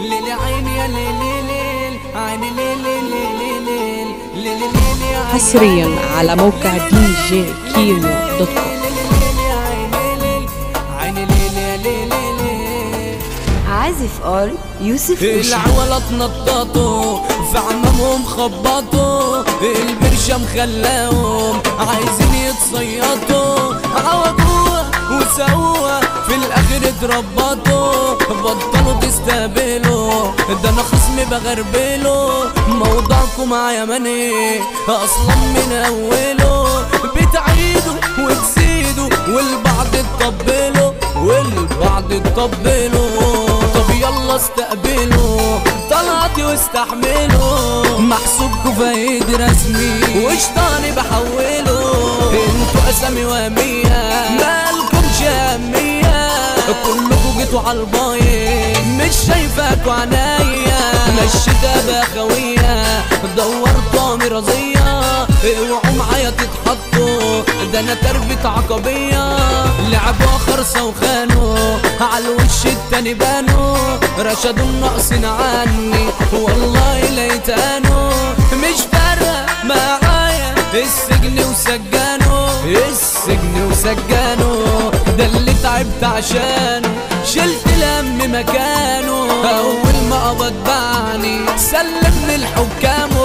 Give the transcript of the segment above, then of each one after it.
ليل عيني يا ليل ليل عيني ليل ليل ليل ليل حصريا على موقع دي جي كيمو dot com عازف ار يوسف العوالة اتنططوا في عمامهم خبطوا البرشة مخلاهم عايزين يتصيطوا الآخر اتربطوا بطلوا تستقبلوا ده أنا خصمي بغربله موضوعكم معايا ماني أصلا من أوله. بتعيدوا وتزيدوا والبعض تطبلوا والبعض تطبلوا طب يلا استقبلوا. طلعتي واستحملوا. محسوبكوا في ايد رسمي. وشطاني بحوله أنتوا أسامي وهمية مالكمش اهمية كلكوا جيتوا عالبايظ مش شايفاكوا عنايا مشيتها بأخوية دورتوا مرضية اوعوا معايا تتحطوا ده أنا تربة عقبية. لعبوا خرصة وخانوا عالوش التاني بانوا رشدوا الناقصين عني والله ليتانوا مش فارقة معايا السجن وسجانه السجن وسجانه ده اللي تعبت عشانه. شلت الهم مكانه. أول ما قبض بعني سلمني لحكامه.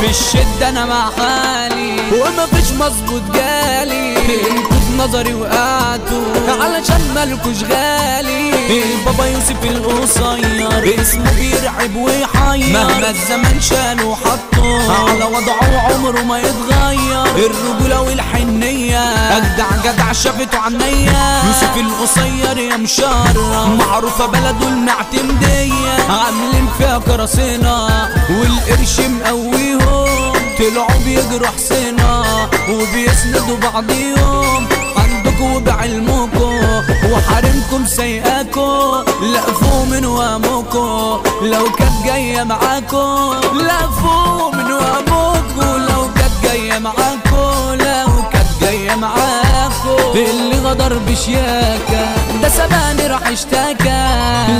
في الشدة أنا مع حالي وما فيش مظبوط جالي. أنتوا في نظري وقعتوا علشان مالكوش غالي. البابا يوسف القصير اسمه بيرعب ويحير. مهما الزمن شال وحطه على وضعه عمره ما يتغير. الرجولة والحنية أجدع جدع شافته عنيا يوسف القصير يا مشرف. معروفة بلده المعتمدية. عاملين فيها كراسينا والقرش مقويهم. طلعوا بيجروا حسينا وبيسندوا بعضيهم. عندكوا بعلمكوا وحارمكم سيئاكوا لقفوا من وهمكوا لو كانت جاية معاكوا لقفوا غدر بشياكة ده سباني راح اشتكى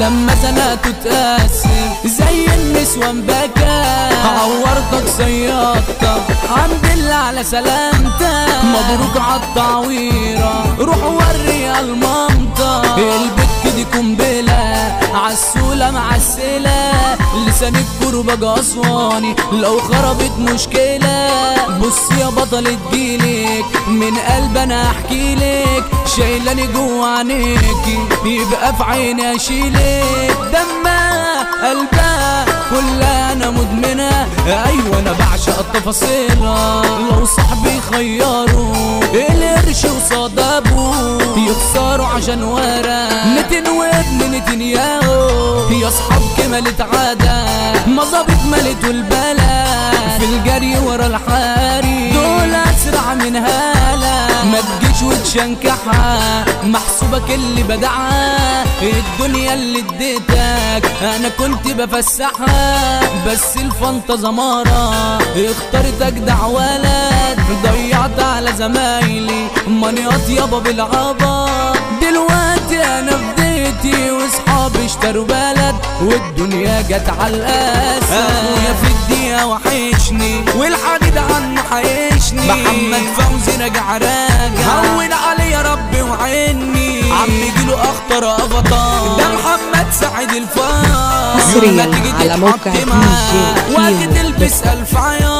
لما زنقته تأثر. زي النسوان بكى عورتك صيادتك الحمد لله على سلامتك مبروك عالتعويرة روح وريها المنطقة. البت دي قنبلة. عالسولة معسلة لسان الكربة أسواني لو خربت مشكلة بص يا بطل تجيلك. من قلب أنا أحكي لك شايلاني جوا عينيكي. يبقى في عيني أشيلك. دمها قلبها كلها أنا مدمنة. أيوه أنا بعشق التفاصيلها لو صاحبي خيروا القرش وصاد ابوه يخسروا عشان ورا. نتن وابن نتنياهو يا أصحاب كملت عادة مظابط ملت والبلا في الجري ورا الحاري دول أسرع من هالة. ما تجيش وتشنكحها محسوبك اللي بدعها. الدنيا اللي اديتك أنا كنت بفسحها. بس الفنطة زمارة اخترت اجدع ولد ضيعت على زمايلي منيط يابا بالعبا. دلوقتي أنا في بيتي اشتروا بلد والدنيا جت على القاسة اخويا في الدنيا وحشني والحديد عنه حيشني. محمد فوزي راجع راجع. هون علي يا ربي وعيني. عم يجيله أخطر أفطار. ده محمد سعيد الفار. حصرياً على موقع وقت تلبس الف عين